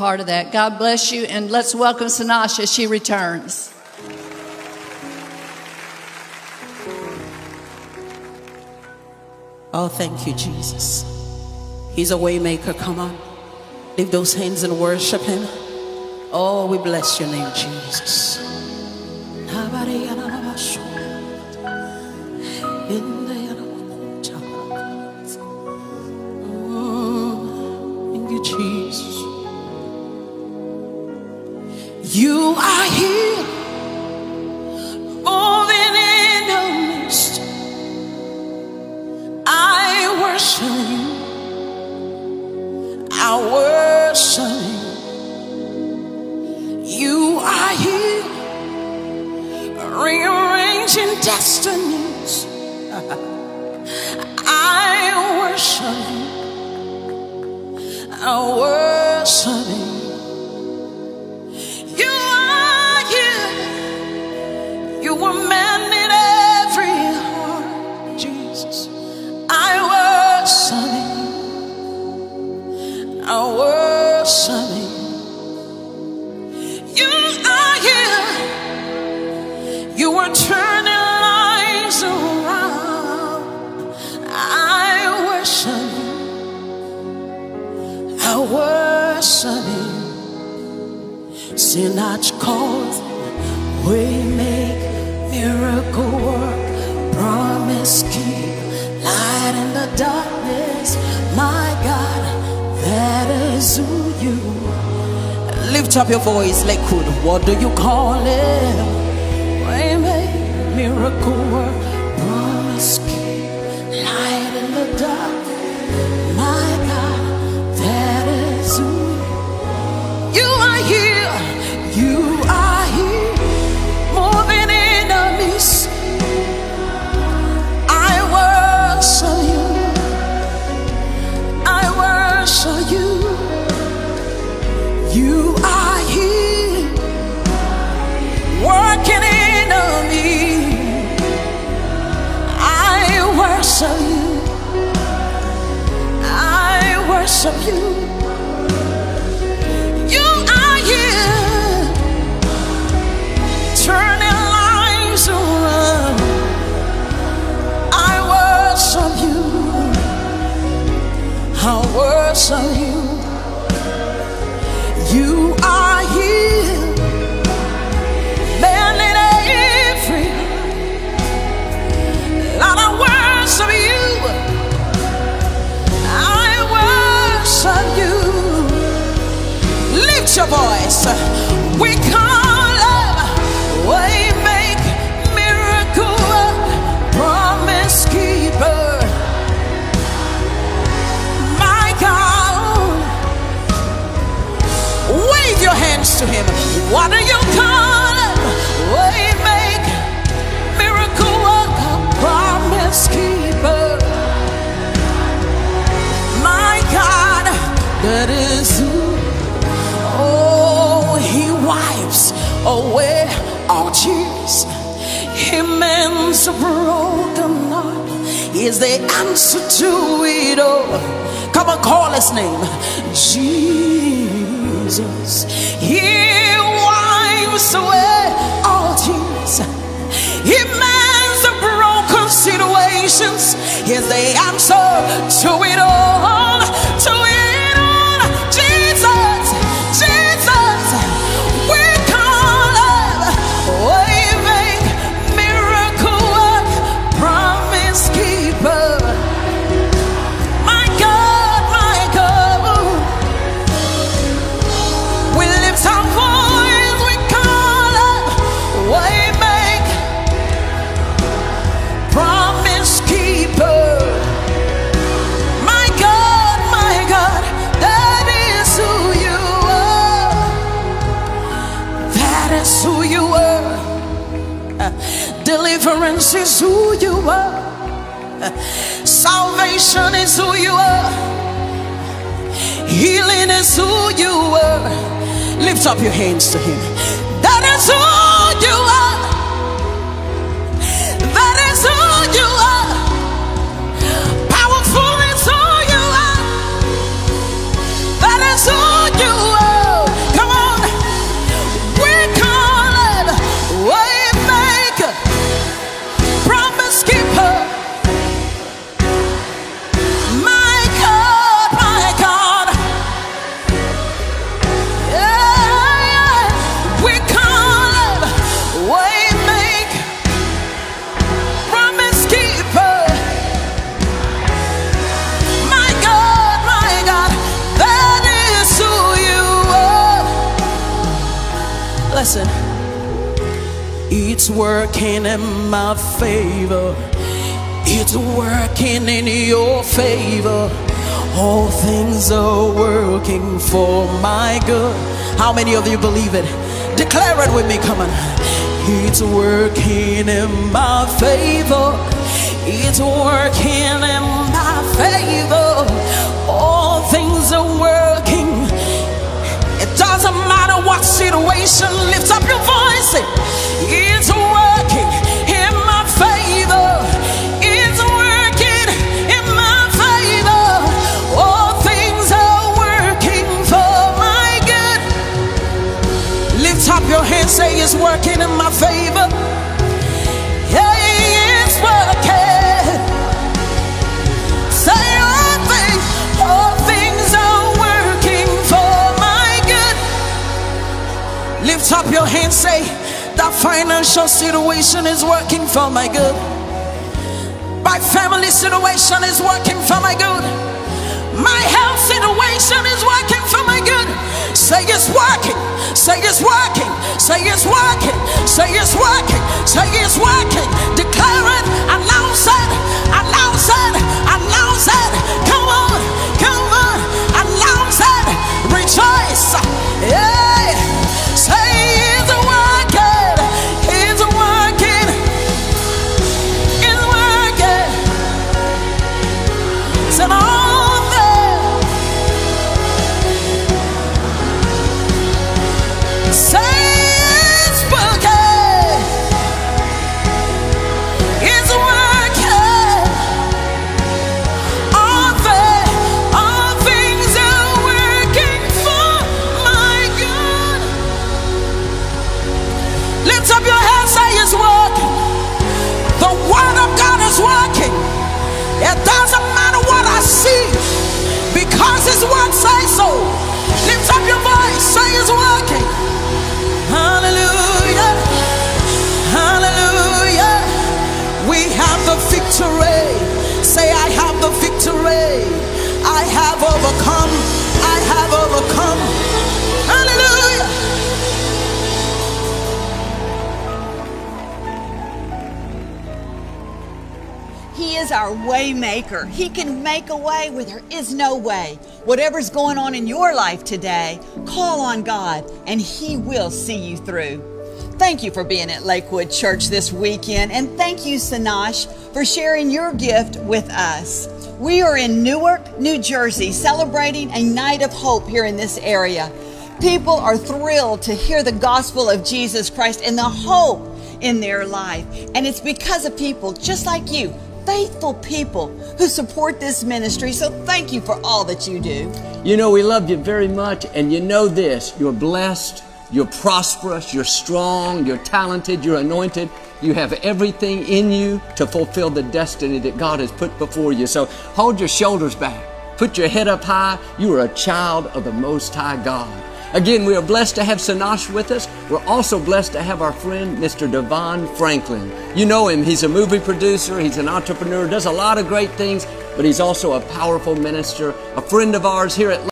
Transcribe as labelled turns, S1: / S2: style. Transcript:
S1: part of that. God bless you, and let's welcome Sinach as she returns.
S2: Oh, thank you, Jesus. He's a waymaker. Come on. Lift those hands and worship him. Oh, we bless your name, Jesus. You are here, moving in the midst. I worship you. I worship you. You are here, rearranging destinies. I worship you. I worship you. Worship you. Sinach calls, we make miracle work, promise keep light in the darkness. My God, that is who you. Lift up your voice, Lakewood. What do you call it? We make miracle work, promise keep light in the darkness. You. Are here, you are here moving in a. I worship you. I worship you. You are here working in. I worship you. I worship you to Him. What are you call it? We make miracle work, promise keeper. My God, that is who. Oh, he wipes away our tears. He mends a broken heart. He is the answer to it all. Come on, call his name. Jesus. He wipes away all tears. He mends the broken situations. He's the answer to it all. Deliverance is who you are. Salvation is who you are. Healing is who you are. Lift up your hands to Him. That is who you are. That It's working in my favor. It's working in your favor. All things are working for my good. How many of you believe it? Declare it with me, come on. It's working in my favor. It's working in my favor. All things are working. It doesn't matter what situation. Lift up your voice. Hands, say that financial situation is working for my good. My family situation is working for my good. My health situation is working for my good. Say it's working. Say it's working. Say it's working. Say it's working. Say it's working. Declare it. Announce it. Announce it. Is
S1: our waymaker. He can make a way where there is no way. Whatever's going on in your life today, call on God and He will see you through. Thank you for being at Lakewood Church this weekend, and thank you, Sinach, for sharing your gift with us. We are in Newark, New Jersey, celebrating a night of hope here in this area. People are thrilled to hear the gospel of Jesus Christ and the hope in their life. And it's because of people just like you, faithful people who support this ministry. So thank you for all that you do.
S3: You know, we love you very much, and you know this you're blessed, you're prosperous, you're strong, you're talented, you're anointed. You have everything in you to fulfill the destiny that God has put before you. So hold your shoulders back, put your head up high. You are a child of the Most High God. Again, we are blessed to have Sinach with us. We're also blessed to have our friend, Mr. DeVon Franklin. You know him. He's a movie producer, he's an entrepreneur, does a lot of great things, but he's also a powerful minister, a friend of ours here at